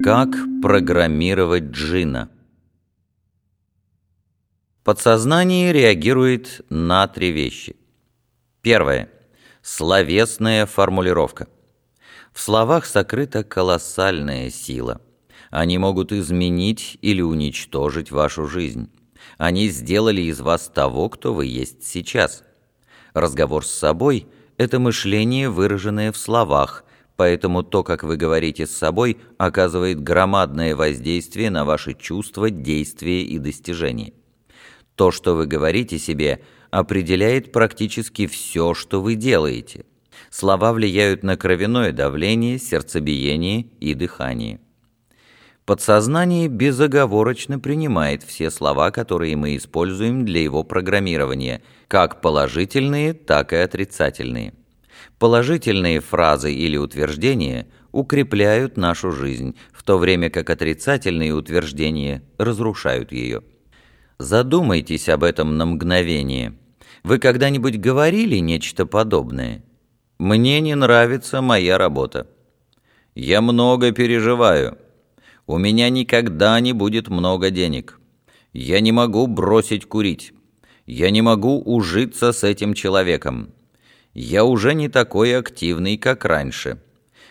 Как программировать джина? Подсознание реагирует на три вещи. Первое. Словесная формулировка. В словах сокрыта колоссальная сила. Они могут изменить или уничтожить вашу жизнь. Они сделали из вас того, кто вы есть сейчас. Разговор с собой – это мышление, выраженное в словах – поэтому то, как вы говорите с собой, оказывает громадное воздействие на ваши чувства, действия и достижения. То, что вы говорите себе, определяет практически все, что вы делаете. Слова влияют на кровяное давление, сердцебиение и дыхание. Подсознание безоговорочно принимает все слова, которые мы используем для его программирования, как положительные, так и отрицательные. Положительные фразы или утверждения укрепляют нашу жизнь, в то время как отрицательные утверждения разрушают ее. Задумайтесь об этом на мгновение. Вы когда-нибудь говорили нечто подобное? «Мне не нравится моя работа». «Я много переживаю». «У меня никогда не будет много денег». «Я не могу бросить курить». «Я не могу ужиться с этим человеком» я уже не такой активный, как раньше.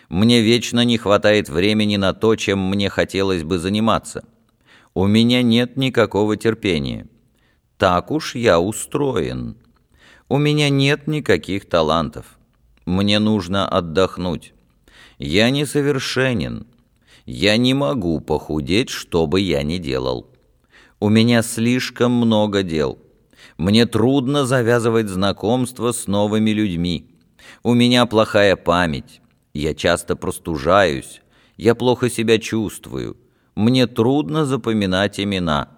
Мне вечно не хватает времени на то, чем мне хотелось бы заниматься. У меня нет никакого терпения. Так уж я устроен. У меня нет никаких талантов. Мне нужно отдохнуть. Я несовершенен. Я не могу похудеть, что бы я ни делал. У меня слишком много дел. Мне трудно завязывать знакомства с новыми людьми. У меня плохая память. Я часто простужаюсь. Я плохо себя чувствую. Мне трудно запоминать имена.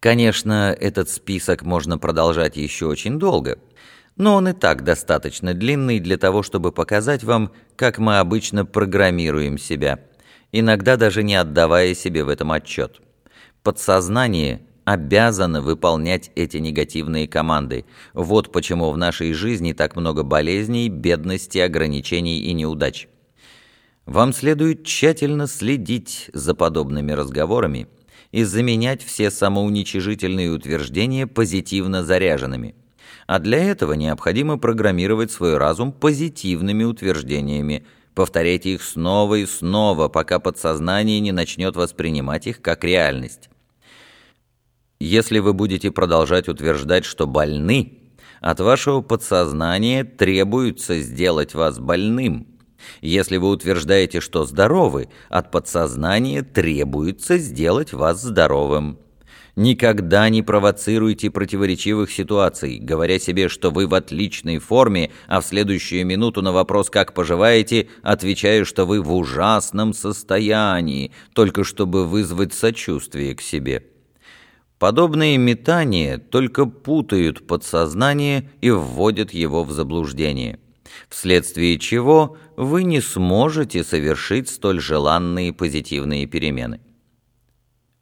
Конечно, этот список можно продолжать еще очень долго, но он и так достаточно длинный для того, чтобы показать вам, как мы обычно программируем себя, иногда даже не отдавая себе в этом отчет. Подсознание обязаны выполнять эти негативные команды. Вот почему в нашей жизни так много болезней, бедности, ограничений и неудач. Вам следует тщательно следить за подобными разговорами и заменять все самоуничижительные утверждения позитивно заряженными. А для этого необходимо программировать свой разум позитивными утверждениями, повторять их снова и снова, пока подсознание не начнет воспринимать их как реальность. Если вы будете продолжать утверждать, что больны, от вашего подсознания требуется сделать вас больным. Если вы утверждаете, что здоровы, от подсознания требуется сделать вас здоровым. Никогда не провоцируйте противоречивых ситуаций, говоря себе, что вы в отличной форме, а в следующую минуту на вопрос «как поживаете?» отвечая, что вы в ужасном состоянии, только чтобы вызвать сочувствие к себе. Подобные метания только путают подсознание и вводят его в заблуждение, вследствие чего вы не сможете совершить столь желанные позитивные перемены.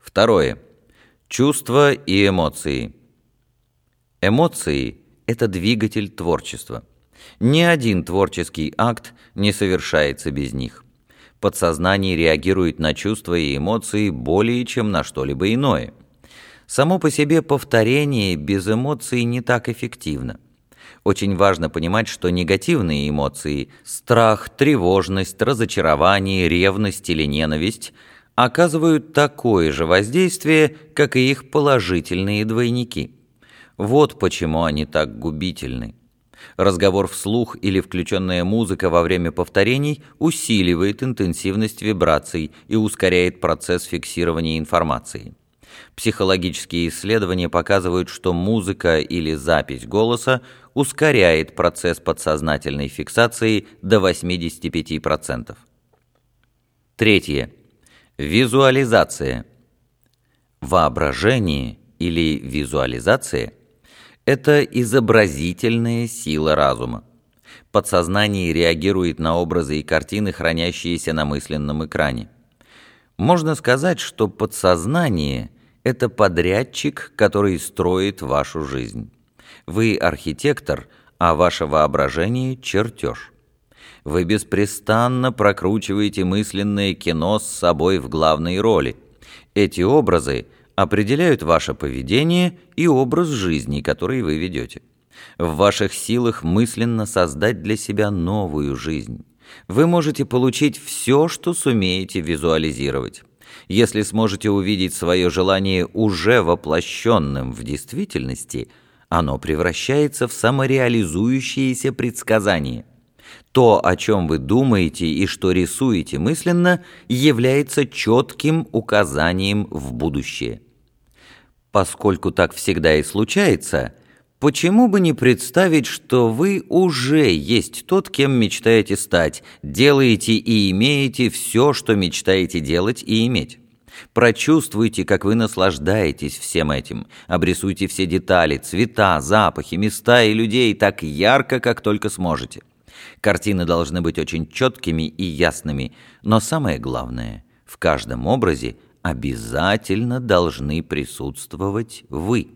Второе. Чувства и эмоции. Эмоции – это двигатель творчества. Ни один творческий акт не совершается без них. Подсознание реагирует на чувства и эмоции более чем на что-либо иное – Само по себе повторение без эмоций не так эффективно. Очень важно понимать, что негативные эмоции – страх, тревожность, разочарование, ревность или ненависть – оказывают такое же воздействие, как и их положительные двойники. Вот почему они так губительны. Разговор вслух или включенная музыка во время повторений усиливает интенсивность вибраций и ускоряет процесс фиксирования информации. Психологические исследования показывают, что музыка или запись голоса ускоряет процесс подсознательной фиксации до 85%. Третье. Визуализация. Воображение или визуализация – это изобразительная сила разума. Подсознание реагирует на образы и картины, хранящиеся на мысленном экране. Можно сказать, что подсознание это подрядчик, который строит вашу жизнь. Вы архитектор, а ваше воображение – чертеж. Вы беспрестанно прокручиваете мысленное кино с собой в главной роли. Эти образы определяют ваше поведение и образ жизни, который вы ведете. В ваших силах мысленно создать для себя новую жизнь. Вы можете получить все, что сумеете визуализировать. Если сможете увидеть свое желание уже воплощенным в действительности, оно превращается в самореализующееся предсказание. То, о чем вы думаете и что рисуете мысленно, является четким указанием в будущее. Поскольку так всегда и случается, почему бы не представить, что вы уже есть тот, кем мечтаете стать, делаете и имеете все, что мечтаете делать и иметь? Прочувствуйте, как вы наслаждаетесь всем этим. Обрисуйте все детали, цвета, запахи, места и людей так ярко, как только сможете. Картины должны быть очень четкими и ясными, но самое главное, в каждом образе обязательно должны присутствовать вы.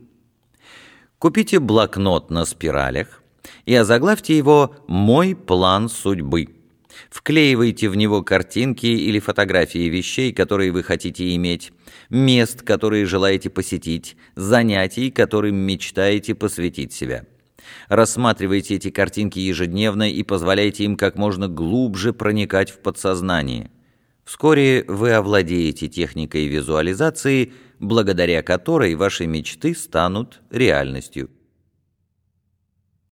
Купите блокнот на спиралях и озаглавьте его «Мой план судьбы». Вклеивайте в него картинки или фотографии вещей, которые вы хотите иметь, мест, которые желаете посетить, занятий, которым мечтаете посвятить себя. Рассматривайте эти картинки ежедневно и позволяйте им как можно глубже проникать в подсознание – Вскоре вы овладеете техникой визуализации, благодаря которой ваши мечты станут реальностью.